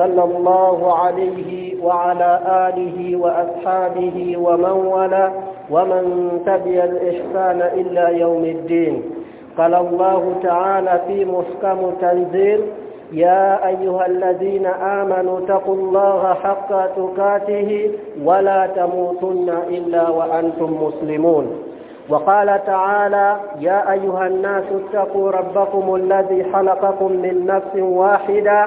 صلى الله عليه وعلى آله وأصحابه ومن ولا ومن تبع الإحسان إلا يوم الدين. قال الله تعالى في محكم تنزيل يا أيها الذين آمنوا اتقوا الله حق تقاته ولا تموتن إلا وأنتم مسلمون. وقال تعالى يا أيها الناس اتقوا ربكم الذي خلقكم من نفس واحدة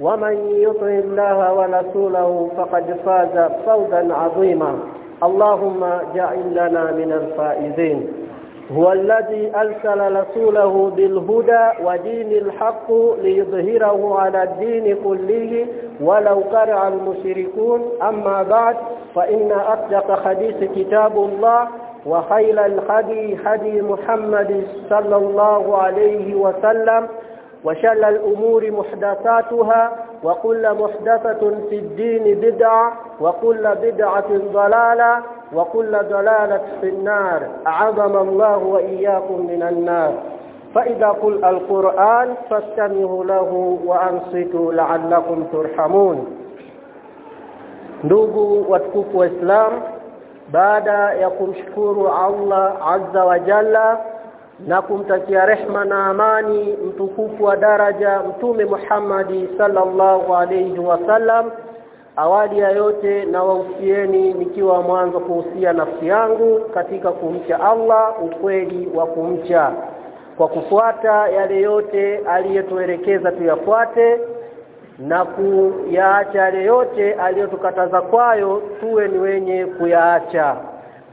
ومن يطع الله ورسوله فقد فاز فوزا عظيما. اللهم جعل لنا من الفائزين. هو الذي أرسل رسوله بالهدى ودين الحق ليظهره على الدين كله ولو كره المشركون. أما بعد فإن أصدق حديث كتاب الله وخير الهدي هدي محمد صلى الله عليه وسلم وشر الأمور محدثاتها وكل محدثة في الدين بدعة وكل بدعة ضلالة وكل ضلالة في النار. أعظم الله وإياكم من النار. فإذا قل القرآن فاستمعوا له وأنصتوا لعلكم ترحمون. Ndugu watukufu wa Islam baada ya kumshukuru Allah azza wa jalla na kumtakia rehma na amani mtukufu wa daraja mtume Muhammadi sallallahu alayhi wasallam awali ya yote na wahusieni nikiwa mwanzo kuhusia nafsi yangu katika kumcha Allah ukweli wa kumcha. Kwa kufuata yale yote aliyetuelekeza tuyafuate na kuyaacha yale yote aliyotukataza kwayo tuwe ni wenye kuyaacha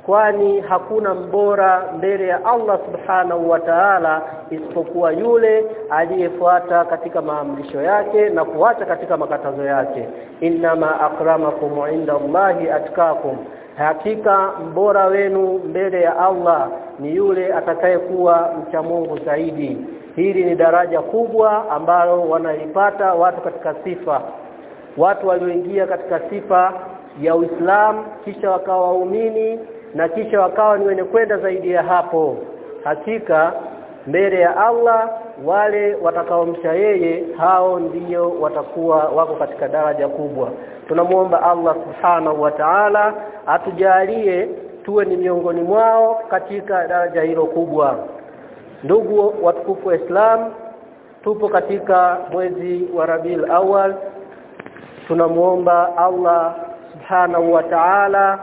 kwani hakuna mbora mbele ya Allah subhanahu wa ta'ala isipokuwa yule aliyefuata katika maamrisho yake na kuacha katika makatazo yake. Innama akramakum inda Allahi atkakum hakika mbora wenu mbele ya Allah ni yule atakayekuwa mcha Mungu zaidi. Hili ni daraja kubwa ambalo wanaipata watu katika sifa. Watu walioingia katika sifa ya Uislamu kisha wakawa waumini na kisha wakawa ni wenye kwenda zaidi ya hapo. Hakika mbele ya Allah wale watakaomcha yeye hao ndiyo watakuwa wako katika daraja kubwa. Tunamuomba Allah subhanahu wa ta'ala atujalie tuwe ni miongoni mwao katika daraja hilo kubwa. Ndugu watukufu wa Islam tupo katika mwezi wa Rabiul Awal tunamuomba Allah subhanahu wa ta'ala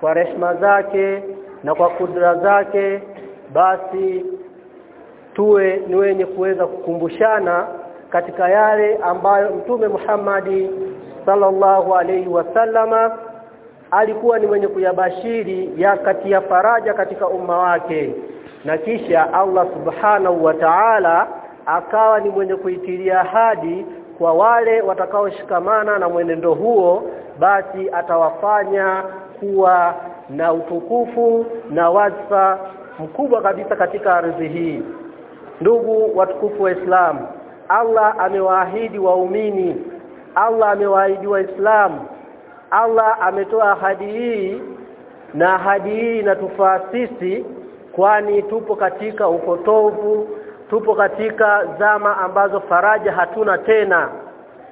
kwa rehma zake na kwa kudra zake basi tuwe ni wenye kuweza kukumbushana katika yale ambayo mtume Muhammadi sallallahu alaihi wasallama alikuwa ni mwenye kuyabashiri ya kati ya faraja katika umma wake. Na kisha Allah subhanahu wa ta'ala akawa ni mwenye kuitilia ahadi kwa wale watakaoshikamana na mwenendo huo basi atawafanya kuwa na utukufu na wadhifa mkubwa kabisa katika ardhi hii. Ndugu watukufu wa Islam Allah amewaahidi waumini Allah amewaahidi waislamu Allah ametoa ahadi hii na ahadi hii inatufaa sisi kwani tupo katika upotovu tupo katika zama ambazo faraja hatuna tena.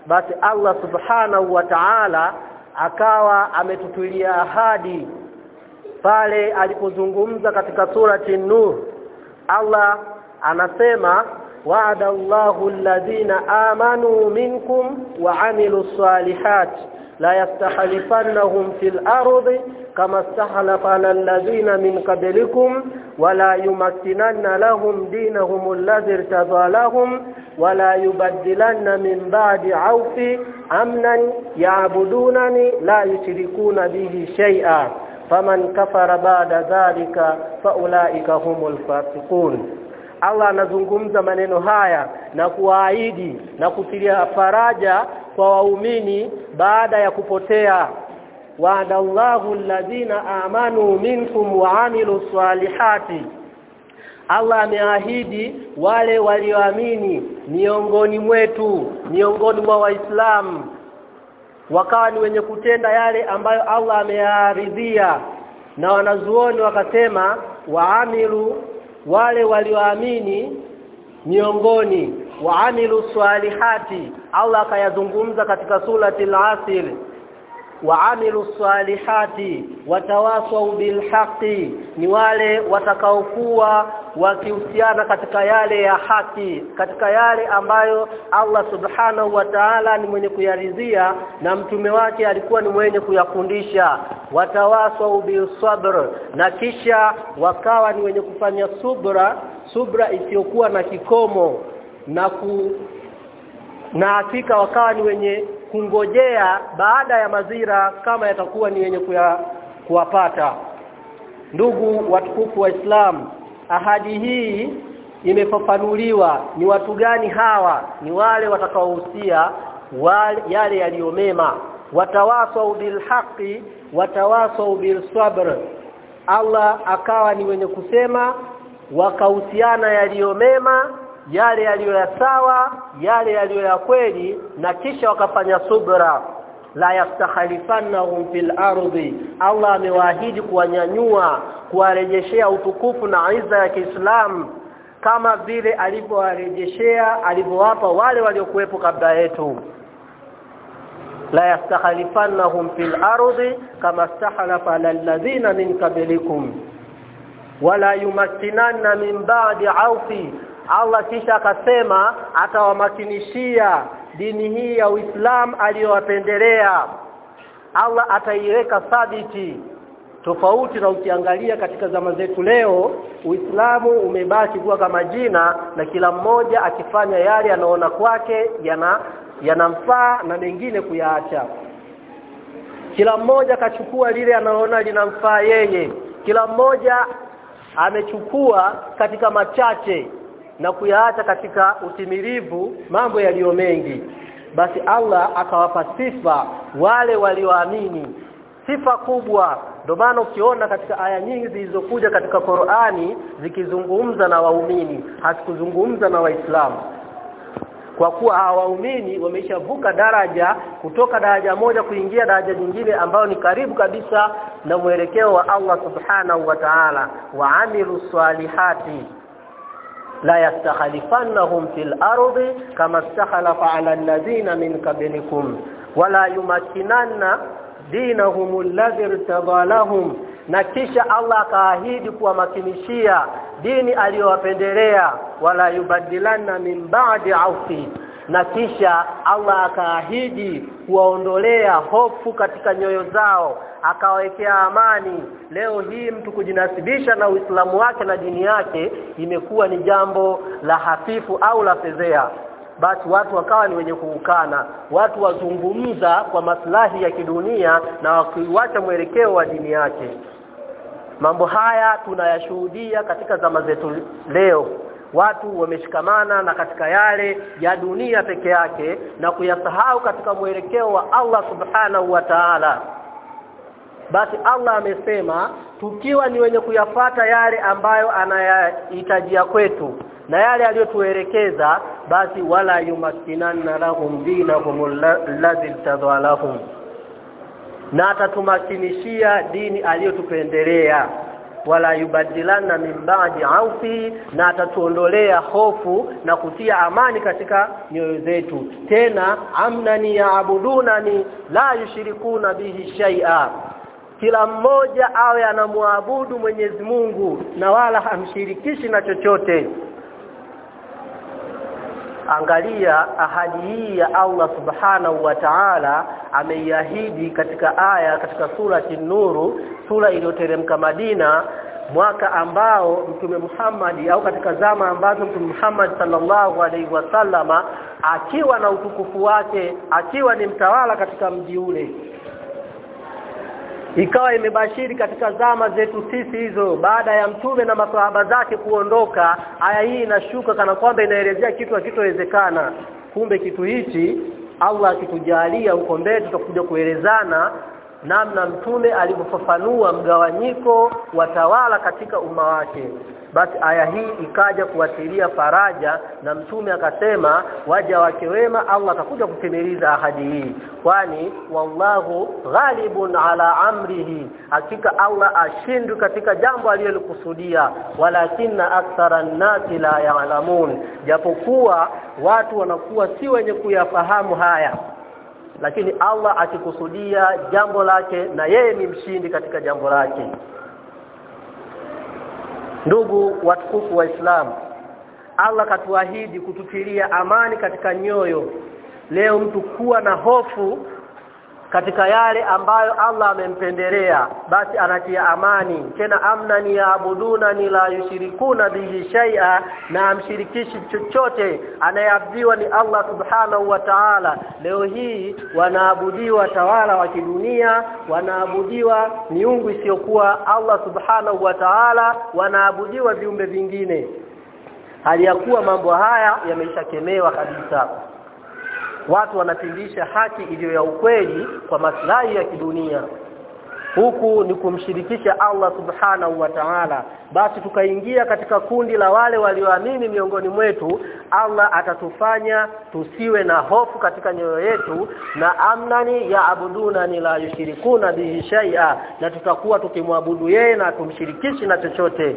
Basi Allah subhanahu wa ta'ala akawa ametutulia ahadi pale alipozungumza katika surati Nur Allah anasema wa'ada Allahu alladhina amanu minkum wa amilus salihati la yastahlifannahum fil ardi kama stahlafa alladhina min qablikum wa la yumakkinanna lahum dinahum alladhi irtadalahum wala yubaddilanna min ba'di aufi amnan ya'budunani la yushrikuna bihi shay'a faman kafara ba'da dhalika faulaika humul fasiqun Allah anazungumza maneno haya na kuwaahidi na kutilia faraja kwa waumini baada ya kupotea. Wa'adallahu alladhina amanu minkum wa'amilus salihati. Allah ameahidi wale walioamini miongoni mwetu miongoni mwa waislamu wakawa ni wenye kutenda yale ambayo Allah ameyaridhia. Na wanazuoni wakasema waamilu wale walioamini miongoni waamilu salihati Allah akayazungumza katika surati al-asr waamilu salihati watawasau bilhaqi ni wale watakaokuwa wakihusiana katika yale ya haki katika yale ambayo Allah subhanahu wa ta'ala ni mwenye kuyaridhia na mtume wake alikuwa ni mwenye kuyafundisha. Watawaswa bisabr na kisha wakawa ni wenye kufanya subra subra isiyokuwa na kikomo na ku na hakika wakawa ni wenye kungojea baada ya mazira kama yatakuwa ni wenye kuya, kuwapata. Ndugu watukufu wa Islam ahadi hii imefafanuliwa ni watu gani hawa ni wale watakaohusia wale yale yaliyomema watawasau bilhaqi watawasau bilsabr. Allah akawa ni wenye kusema wakahusiana yaliyomema yale yaliyo ya sawa yale yaliyo ya kweli na kisha wakafanya subra la yastakhalifannahum fil ardi. Allah amewaahidi kuwanyanyua kuwarejeshea utukufu na iza ya Kiislamu kama vile alivyowarejeshea alivyowapa wale waliokuwepo kabla yetu. La yastakhalifannahum fil ardi kama stakhalafa alladhina min qablikum. Wala yumakkinanna min ba'di 'awfi. Allah kisha akasema atawamakinishia dini hii ya Uislamu aliyowapendelea Allah ataiweka thabiti. Tofauti na ukiangalia katika zama zetu leo Uislamu umebaki kuwa kama jina na kila mmoja akifanya yale anaona kwake yana yanamfaa na mengine kuyaacha. Kila mmoja akachukua lile anaona linamfaa yeye. Kila mmoja amechukua katika machache na kuyaacha katika utimilivu mambo yaliyo mengi. Basi Allah akawapa sifa wale walioamini. Sifa kubwa. Ndio maana ukiona katika aya nyingi zilizokuja katika Qur'ani zikizungumza na waumini. Hazikuzungumza na waislamu. Kwa kuwa hawa hawaumini wameshavuka daraja kutoka daraja moja kuingia daraja nyingine ambayo ni karibu kabisa na mwelekeo wa Allah subhanahu wa ta'ala. Wa amilu salihati la yastakhlifannahum fil ardi kama istakhlafa ala alladhina min qablikum wala yumakinanna dinahum alladhi irtadha lahum. Na kisha Allah akaahidi kuwamakinishia dini aliyowapendelea wala yubadilanna min ba'di aufi na kisha Allah akaahidi kuwaondolea hofu katika nyoyo zao akawawekea amani. Leo hii mtu kujinasibisha na Uislamu wake na dini yake imekuwa ni jambo la hafifu au la fedhea basi watu wakawa ni wenye kuukana watu wazungumza kwa maslahi ya kidunia na wakiwacha mwelekeo wa dini yake. Mambo haya tunayashuhudia katika zama zetu leo watu wameshikamana na katika yale ya dunia peke yake na kuyasahau katika mwelekeo wa Allah subhanahu wa ta'ala. Basi Allah amesema tukiwa ni wenye kuyafata yale ambayo anayahitajia kwetu na yale aliyotuelekeza basi wala yumaskinanna lahum dinahum alladhi tadhalahum na atatumakinishia dini aliyotupendelea wala yubadilana min ba'di aufi na atatuondolea hofu na kutia amani katika nyoyo zetu. Tena amnani yaabudunani la yushirikuna bihi shay'a. Kila mmoja awe anamwabudu Mwenyezi Mungu na wala hamshirikishi na chochote. Angalia ahadi hii ya Allah subhanahu wa ta'ala ameiahidi katika aya katika sura nuru sura iliyoteremka Madina mwaka ambao mtume Muhammad au katika zama ambazo mtume Muhammad sallallahu alaihi wasallama akiwa na utukufu wake akiwa ni mtawala katika mji ule. Ikawa imebashiri katika zama zetu sisi hizo baada ya mtume na maswahaba zake kuondoka aya hii inashuka kana kwamba inaelezea kitu hakitowezekana. Kumbe kitu hichi Allah akitujalia huko mbele tutakuja kuelezana namna mtume alivyofafanua mgawanyiko wa tawala katika umma wake. Basi aya hii ikaja kuwatilia faraja na mtume akasema waja wake wema Allah atakuja kutimiliza ahadi hii. Kwani wallahu ghalibun ala amrihi hakika Allah ashindwi katika jambo aliyolikusudia. Walakinna akthara nnasi la ya'lamun japokuwa watu wanakuwa si wenye kuyafahamu haya lakini Allah akikusudia jambo lake na yeye ni mshindi katika jambo lake. Ndugu watukufu wa Islam Allah katuahidi kututilia amani katika nyoyo. Leo mtu kuwa na hofu katika yale ambayo Allah amempendelea basi anatia amani. Tena amna ni yaabuduna ni la yushirikuna bihi shay'a na amshirikishi chochote. Anayeabudiwa ni Allah subhanahu wa ta'ala. Leo hii wanaabudiwa tawala wa kidunia wanaabudiwa miungu isiyokuwa Allah subhanahu wa ta'ala wanaabudiwa viumbe vingine. Hali ya kuwa mambo haya yameshakemewa kabisa watu wanapindisha haki iliyo ya ukweli kwa maslahi ya kidunia. Huku ni kumshirikisha Allah subhanahu wa ta'ala. Basi tukaingia katika kundi la wale walioamini miongoni mwetu Allah atatufanya tusiwe na hofu katika nyoyo yetu na amnani ya abuduna ni la yushirikuna bihi shay'a na tutakuwa tukimwabudu yeye na kumshirikishi na chochote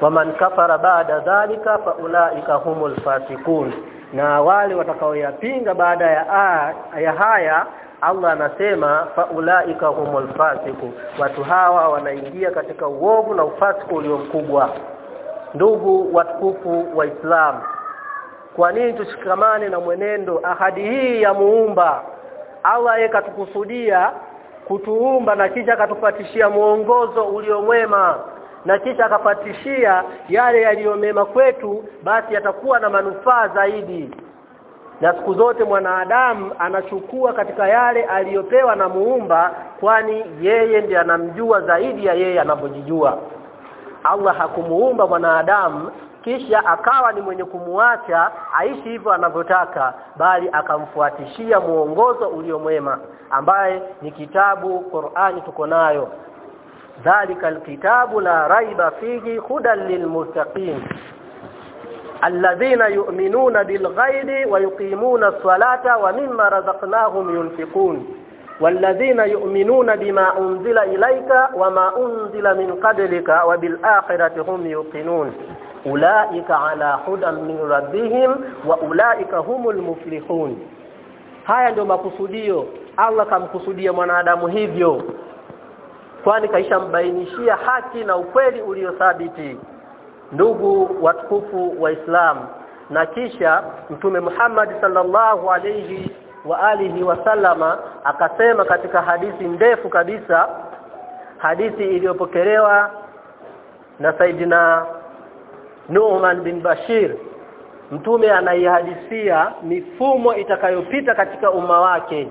waman kafara baada dhalika fa ulaika humul fasikun na wale watakaoyapinga baada ya a, ya haya Allah anasema fa ulaika humul fasiku watu hawa wanaingia katika uovu na ufasiku ulio mkubwa. Ndugu watukufu wa Islam kwa nini tushikamane na mwenendo ahadi hii ya muumba? Allah yeye katukusudia kutuumba na kisha akatupatishia mwongozo uliomwema na kisha akapatishia yale yaliyo mema kwetu basi yatakuwa na manufaa zaidi. Na siku zote mwanadamu anachukua katika yale aliyopewa na muumba kwani yeye ndiye anamjua zaidi ya yeye anavyojijua. Allah hakumuumba mwanadamu kisha akawa ni mwenye kumuacha aishi hivyo anavyotaka bali akamfuatishia muongozo uliomwema ambaye ni kitabu Qur'ani tuko nayo dhalika alkitabu la raiba fihi hudan lilmuttaqin alladhina yu'minuna bilghaibi wa yuqimuna as-salata wa mimma razaqnahum yunfiqun والذين يؤمنون بما أنزل إليك وما أنزل من قبلك وبالآخرة هم يوقنون أولئك على هدى من ربهم وأولئك هم المفلحون haya ndio makusudio Allah kamkusudia mwanadamu hivyo kwani kaishambainishia haki na ukweli uliothabiti ndugu watukufu wa Islam na kisha mtume Muhammad sallallahu alayhi wa alihi wasallama akasema katika hadithi ndefu kabisa hadithi iliyopokelewa na Saidina Nu'man bin Bashir. Mtume anaihadithia mifumo itakayopita katika umma wake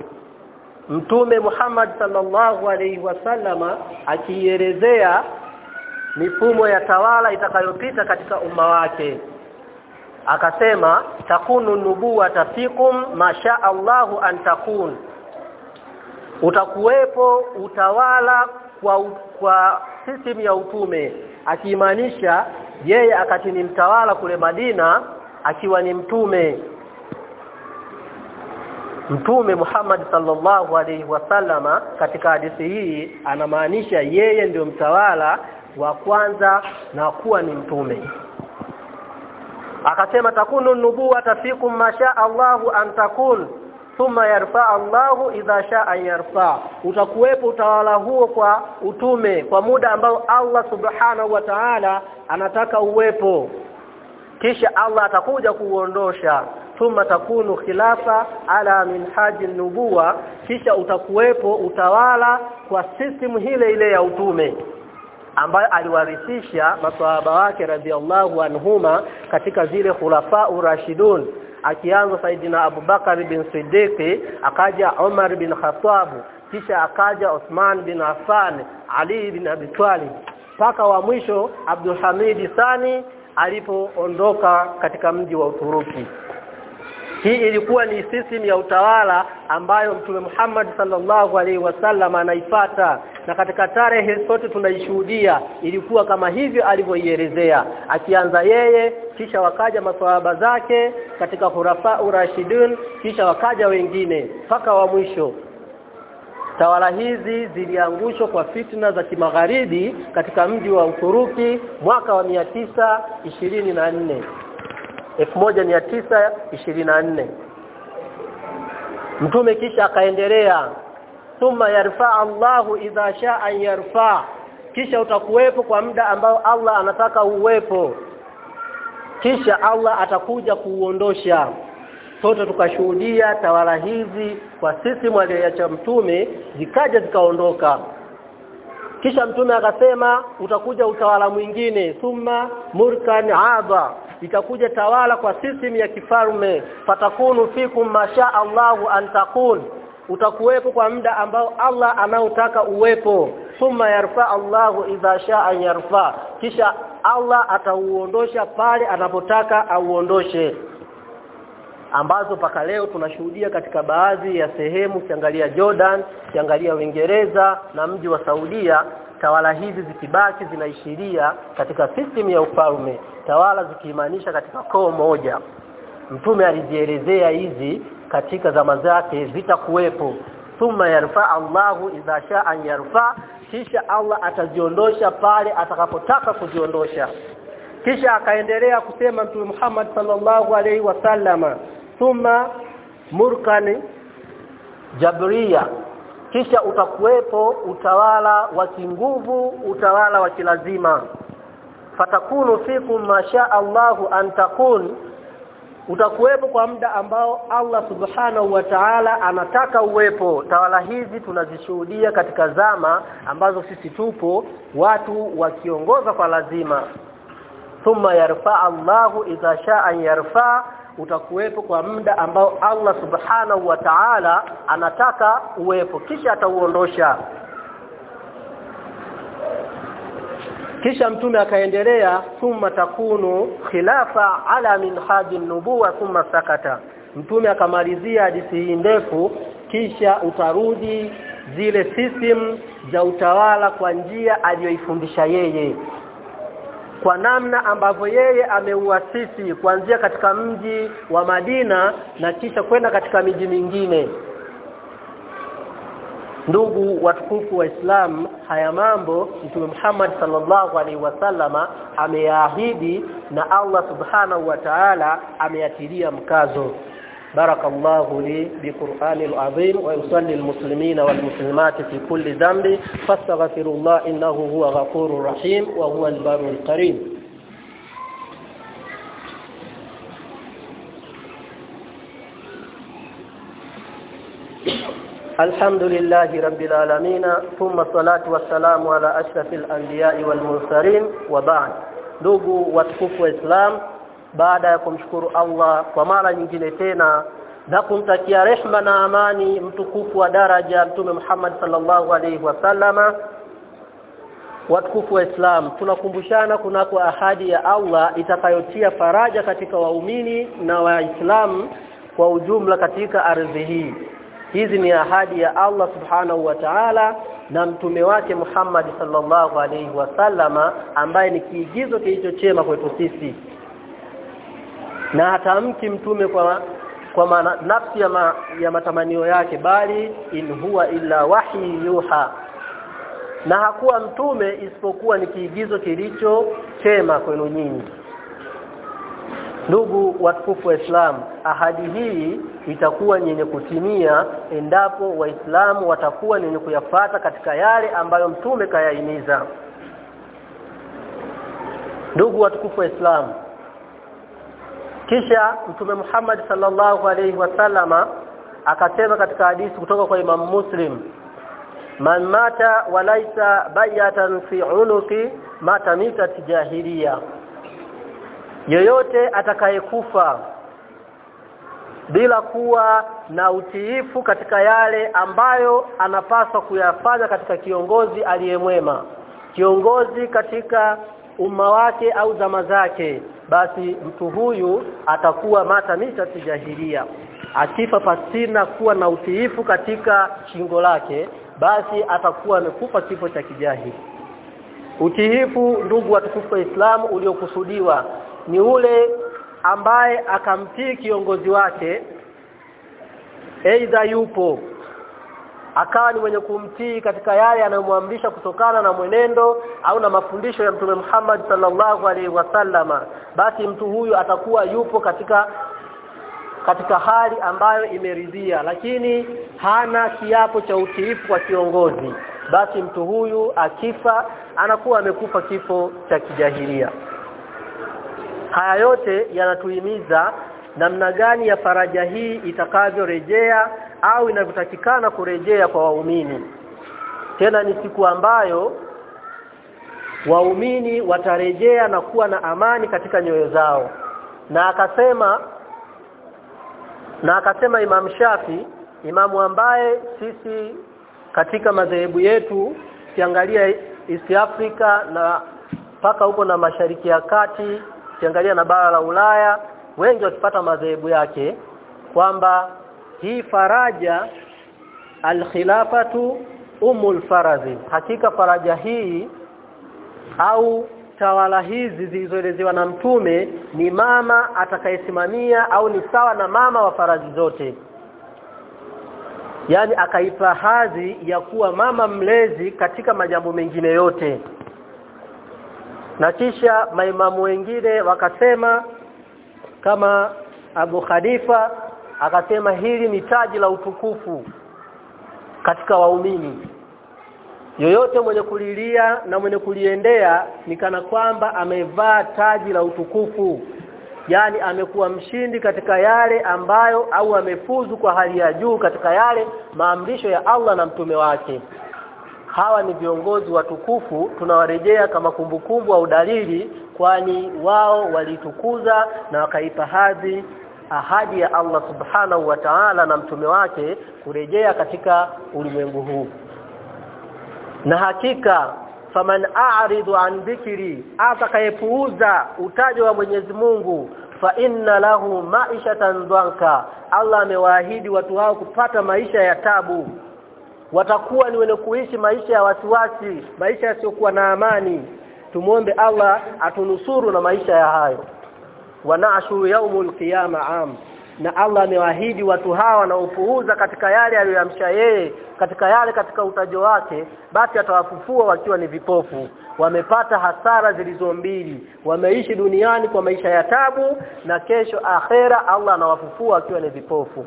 mtume Muhammad sallallahu alaihi wasallama akielezea mifumo ya tawala itakayopita katika umma wake. Akasema takunu nubuwa tafikum masha Allahu an takun. Utakuwepo utawala kwa kwa system ya utume. Akimaanisha yeye akati ni mtawala kule Madina akiwa ni mtume Mtume Muhammad sallallahu alaihi wasallama katika hadithi hii anamaanisha yeye ndio mtawala wa kwanza na kuwa ni mtume. Akasema takunu nubuwa tafiku masha Allahu an takun thumma yarfa Allahu idha shaa yarfa. Utakuwepo utawala huo kwa utume kwa muda ambao Allah subhanahu wa ta'ala anataka uwepo. Kisha Allah atakuja kuuondosha thumma takunu khilafa ala minhaji nubuwa kisha utakuwepo utawala kwa system hile ile ya utume ambayo aliwarithisha maswahaba wake radhiallahu anhuma katika zile khulafa urashidun. Akianza Saidina Abubakar bin Siddiq akaja Umar bin Khattab kisha akaja Uthman bin Affan Ali bin Abi Talib mpaka wa mwisho Abdul Hamid Sani alipoondoka katika mji wa Uturuki hii ilikuwa ni system ya utawala ambayo Mtume Muhammad sallallahu alaihi wasallam anaifata. Na katika tarehe sote tunaishuhudia ilikuwa kama hivyo alivyoielezea. Akianza yeye kisha wakaja maswahaba zake katika khurafa urashidun kisha wakaja wengine mpaka wa mwisho. Tawala hizi ziliangushwa kwa fitna za kimagharibi katika mji wa Uturuki mwaka wa 924 1924 Mtume kisha akaendelea thumma yarfa Allahu idha shaa yarfa. Kisha utakuwepo kwa muda ambao Allah anataka uwepo. Kisha Allah atakuja kuuondosha. Sote tukashuhudia tawala hizi kwa sisi mwaliacha mtume zikaja zikaondoka. Kisha mtume akasema utakuja utawala mwingine thumma murkan aba itakuja tawala kwa system ya kifalme. Fatakunu fikum masha Allahu an takun utakuwepo kwa muda ambao Allah anaotaka uwepo. Thumma yarfa Allahu idha shaa yarfa. Kisha Allah atauondosha pale anapotaka auondoshe. Ambazo paka leo tunashuhudia katika baadhi ya sehemu kiangalia Jordan kiangalia Uingereza na mji wa Saudia tawala hizi zikibaki zinaishiria katika system ya ufalme tawala zikiimanisha katika koo moja. Mtume alizielezea hizi katika zama zake zitakuwepo. Thumma yarfa Allahu idha shaa yarfa kisha Allah ataziondosha pale atakapotaka kuziondosha. Kisha akaendelea kusema mtume Muhammad sallallahu alaihi wasallama thumma murkani jabria kisha utakuwepo utawala wa kinguvu utawala wa kilazima. Fatakunu fikum masha Allahu an takun utakuwepo kwa muda ambao Allah subhanahu wa ta'ala anataka uwepo. Tawala hizi tunazishuhudia katika zama ambazo sisi tupo watu wakiongoza kwa lazima. Thumma yarfa Allahu idha shaa yarfa utakuwepo kwa muda ambao Allah subhanahu wa ta'ala anataka uwepo. Kisha atauondosha. Kisha mtume akaendelea thumma takunu khilafa ala min minhaji nubuwa thumma sakata. Mtume akamalizia hadithi hii ndefu kisha utarudi zile system za utawala kwa njia aliyoifundisha yeye kwa namna ambavyo yeye ameuasisi kuanzia katika mji wa Madina na kisha kwenda katika miji mingine. Ndugu watukufu wa Islam haya mambo Mtume Muhammad sallallahu alaihi wasallama ameyaahidi na Allah subhanahu wa ta'ala ameyatilia mkazo بارك الله لي بقرآن العظيم ويصلي المسلمين والمسلمات في كل ذنب فاستغفروا الله إنه هو غفور رحيم وهو البر الكريم. الحمد لله رب العالمين ثم الصلاة والسلام على أشرف الأنبياء والمرسلين وبعد. ndugu watukufu wa Islam baada ya kumshukuru Allah kwa mara nyingine tena na kumtakia rehma na amani mtukufu wa daraja mtume Muhammad sallallahu alaihi wasallama watukufu wa Islam tunakumbushana kunako ahadi ya Allah itakayotia faraja katika waumini na waislamu kwa ujumla katika ardhi hii. Hizi ni ahadi ya Allah subhanahu wa ta'ala na mtume wake Muhammad sallallahu alaihi wasallama ambaye ni kiigizo kilichochema kwetu sisi na hatamki mtume kwa kwa maana nafsi ya, ma, ya matamanio yake bali in huwa illa wahi yuha. Na hakuwa mtume isipokuwa ni kiigizo kilicho chema kwenu nyinyi. Ndugu watukufu wa Islam ahadi hii itakuwa yenye kutimia endapo waislamu watakuwa yenye kuyafata katika yale ambayo mtume kayainiza ndugu watukufu wa Islam kisha mtume Muhammad sallallahu alaihi wasallama akasema katika hadithi kutoka kwa Imam Muslim man mata walaisa bayatan fi unuki mata mita jahiliya. Yoyote atakayekufa bila kuwa na utiifu katika yale ambayo anapaswa kuyafanya katika kiongozi aliyemwema kiongozi katika umma wake au zama zake basi mtu huyu atakuwa mata mita tijahiria akifa pasina kuwa na utiifu katika shingo lake basi atakuwa amekufa kifo cha kijahili. Utiifu ndugu watukufu wa Islamu uliokusudiwa ni ule ambaye akamtii kiongozi wake. Aidha yupo akawa ni mwenye kumtii katika yale anayomwamrisha kutokana na mwenendo au na mafundisho ya Mtume Muhammad sallallahu alaihi wasallama basi mtu huyu atakuwa yupo katika katika hali ambayo imeridhia lakini hana kiapo cha utiifu kwa kiongozi. Basi mtu huyu akifa anakuwa amekufa kifo cha kijahilia. Haya yote yanatuhimiza namna gani ya faraja hii itakavyorejea au inavyotakikana kurejea kwa waumini. Tena ni siku ambayo waumini watarejea na kuwa na amani katika nyoyo zao. Na akasema na akasema Imam Shafi imamu ambaye sisi katika madhehebu yetu kiangalia East Africa na mpaka huko na mashariki ya kati kiangalia na bara la Ulaya wengi wakipata madhehebu yake kwamba hii faraja alkhilafatu umul faradhi hakika faraja hii au tawala hizi zilizoelezewa na mtume ni mama atakayesimamia au ni sawa na mama wa faradhi zote. Yani akaipa hadhi ya kuwa mama mlezi katika majambo mengine yote. Na kisha maimamu wengine wakasema kama Abu Khalifa akasema hili ni taji la utukufu katika waumini. Yoyote mwenye kulilia na mwenye kuliendea ni kana kwamba amevaa taji la utukufu. Yani amekuwa mshindi katika yale ambayo au amefuzu kwa hali ya juu katika yale maamrisho ya Allah na mtume wake. Hawa ni viongozi watukufu tunawarejea kama kumbukumbu au dalili kwani wao walitukuza na wakaipa hadhi ahadi ya Allah subhanahu wa ta'ala na mtume wake kurejea katika ulimwengu huu. Na hakika faman a'ridu an dhikri atakayepuuza utajo wa Mwenyezi Mungu fa inna lahu ma'ishatan dhanka Allah amewaahidi watu hao kupata maisha ya tabu. Watakuwa ni wenye kuishi maisha ya wasiwasi maisha yasiyokuwa na amani. Tumuombe Allah atunusuru na maisha ya hayo wanashuru yaumul qiyama am. Na Allah amewaahidi watu hawa wanaopuuza katika yale aliyoyamsha yeye katika yale katika utajo wake basi atawafufua wakiwa ni vipofu. Wamepata hasara zilizo mbili. Wameishi duniani kwa maisha ya tabu na kesho akhera Allah anawafufua wakiwa ni vipofu.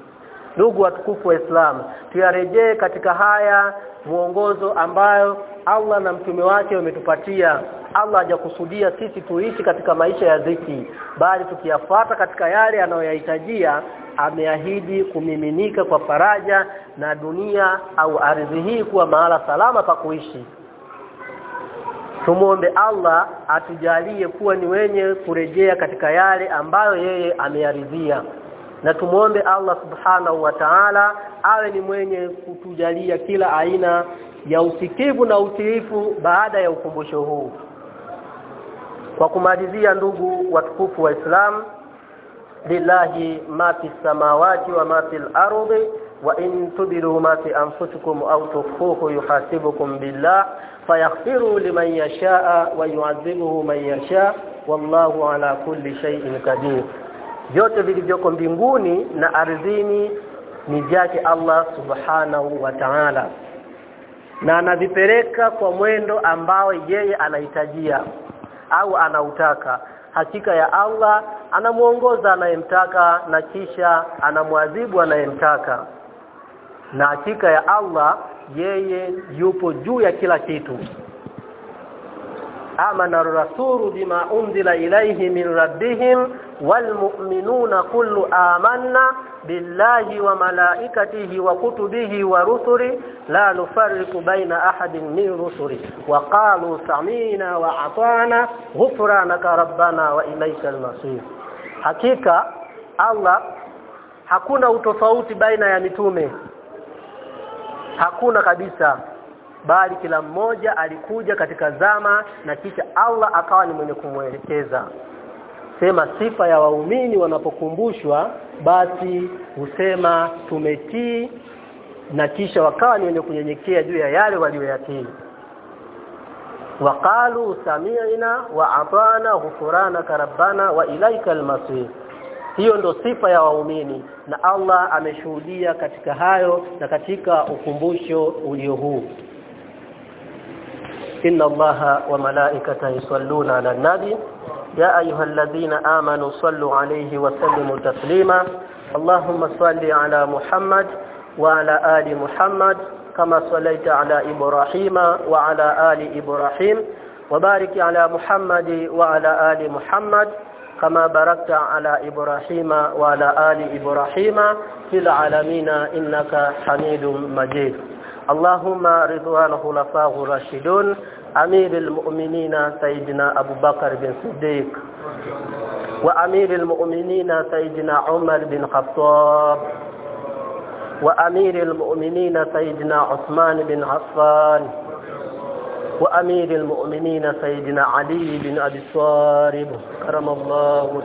Ndugu watukufu wa Islam tuyarejee katika haya muongozo ambayo Allah na mtume wake wametupatia Allah hajakusudia sisi tuishi katika maisha ya dhiki bali tukiyafuata katika yale anayoyahitajia ameahidi kumiminika kwa faraja na dunia au ardhi hii kuwa mahala salama pa kuishi. Tumuombe Allah atujalie kuwa ni wenye kurejea katika yale ambayo yeye ameyaridhia. Na tumuombe Allah subhanahu wa ta'ala awe ni mwenye kutujalia kila aina ya usikivu na utiifu baada ya ukumbusho huu kwa kumalizia ndugu watukufu wa Islam lillahi ma fi samawati wa ma fil ardi wa in tubiru ma fi anfusikum aw tukhfuhu yuhasibukum billah fayaghfiru liman yashaa wa yu'adhibuhu man yashaa wallahu ala kulli shay'in qadir. Vyote vilivyoko mbinguni na ardhini ni vyake Allah subhanahu wa ta'ala. Na anavipeleka kwa mwendo ambao yeye anahitajia au anautaka. Hakika ya Allah anamuongoza anayemtaka na kisha anamwadhibu anayemtaka. Na hakika ya Allah yeye yupo juu ya kila kitu. Amana ar-rasulu bima unzila ilayhi min rabbihim walmu'minuna kullu amanna billahi wa malaikatihi wa kutubihi wa rusuli la nufarriqu baina ahadin min rusuli. Wa qalu sami'na wa ata'na ghufranaka rabbana wa ilaykal masir. Hakika Allah hakuna utofauti baina ya mitume. Hakuna kabisa. Bali kila mmoja alikuja katika zama na kisha Allah akawa ni mwenye kumwelekeza sema sifa ya waumini wanapokumbushwa basi husema tumetii na kisha wakawa ni wenye kunyenyekea juu ya yale walioyatii. Waqalu sami'na wa atana ghufranaka rabbana wa ilaika almasir. Hiyo ndo sifa ya waumini na Allah ameshuhudia katika hayo na katika ukumbusho ulio huu. Inna allaha wa malaikatahu yusalluna ala nabi يا أيها الذين آمنوا صلوا عليه وسلموا تسليما. اللهم صل على محمد وعلى آل محمد كما صليت على إبراهيم وعلى آل إبراهيم وبارك على محمد وعلى آل محمد كما باركت على إبراهيم وعلى آل إبراهيم في العالمين إنك حميد مجيد. اللهم رضوان خلفاء الراشدون أمير المؤمنين سيدنا أبو بكر بن صديق وأمير المؤمنين سيدنا عمر بن خطاب وأمير المؤمنين سيدنا عثمان بن عفان وأمير المؤمنين سيدنا علي بن أبي طالب كرم الله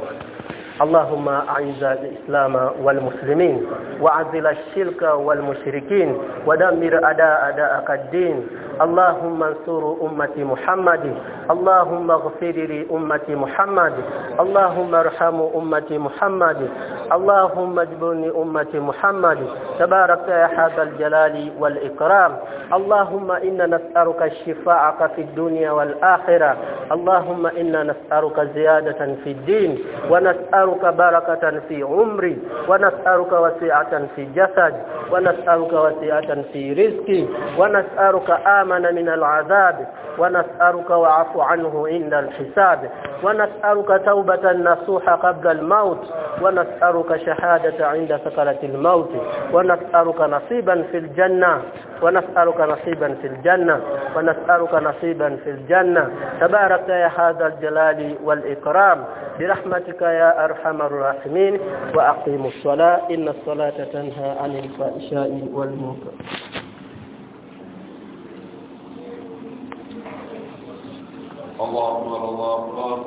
اللهم أعز الإسلام والمسلمين وعزل الشرك والمشركين ودمر أداء أداءك الدين اللهم انصر أمة محمد. اللهم اغفر لأمة محمد. اللهم ارحم أمة محمد. اللهم اجبرني أمة محمد. تبارك يا هذا الجلال والإكرام. اللهم إنا نسألك الشفاعة في الدنيا والآخرة. اللهم إنا نسألك زيادة في الدين. ونسألك بركة في عمري. ونسألك وسعة في جسد. ونسألك وسعة في رزقي. ونسألك آمن من العذاب ونسألك وعفو عنه عند الحساب ونسألك توبة نصوح قبل الموت ونسألك شهادة عند سكرة الموت ونسألك نصيبا في الجنة ونسألك نصيبا في الجنة ونسألك نصيبا في الجنة. تبارك يا هذا الجلال والإكرام. برحمتك يا أرحم الراحمين. وأقيموا الصلاة إن الصلاة تنهى عن الفحشاء والمنكر. الله أكبر الله أكبر